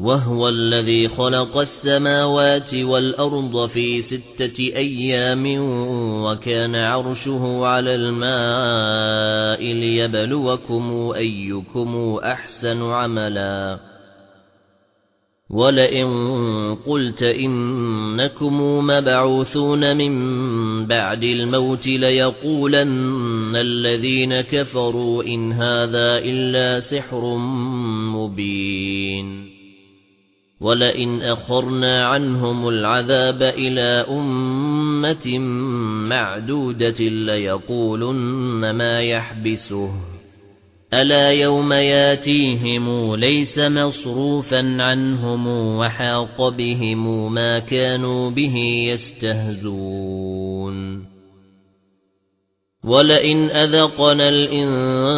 وَهُوَ الَّذِي خَلَقَ السَّمَاوَاتِ وَالْأَرْضَ فِي سِتَّةِ أَيَّامٍ وَكَانَ عَرْشُهُ عَلَى الْمَاءِ لِيَبْلُوَكُمْ أَيُّكُمْ أَحْسَنُ عَمَلًا. وَلَئِن قُلْتَ إِنَّكُمْ مَبْعُوثُونَ مِنْ بَعْدِ الْمَوْتِ لَيَقُولَنَّ الَّذِينَ كَفَرُوا إِنْ هَذَا إِلَّا سِحْرٌ مُبِينٌ. وَلَئِنْ أَخَرْنَا عَنْهُمُ الْعَذَابَ إِلَى أُمَّةٍ مَّعْدُودَةٍ لَّيَقُولُنَّ مَا يَحْبِسُهُ أَلَا يَوْمَ يَأْتِيهِمْ لَيْسَ مَصْرُوفًا عَنْهُمْ وَحَاقَ بِهِمْ مَا كَانُوا بِهِ يَسْتَهْزِئُونَ وَلَئِنْ أَذَقْنَا الْإِنسَانَ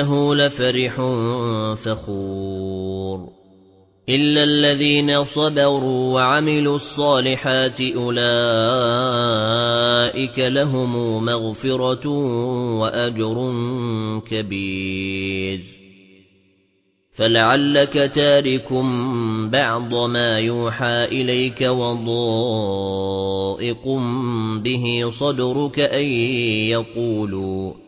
إِنَّهُ لَفَرِحٌ فَخُورٌ. إِلَّا الَّذِينَ صَبَرُوا وَعَمِلُوا الصَّالِحَاتِ أُولَئِكَ لَهُم مَّغْفِرَةٌ وَأَجْرٌ كَبِيرٌ. فَلَعَلَّكَ تَارِكٌ بَعْضَ مَا يُوحَى إِلَيْكَ وَضَائِقٌ بِهِ صَدْرُكَ أَن يَقُولُوا